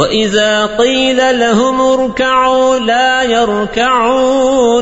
وإذا قيل لهم اركعوا لا يركعون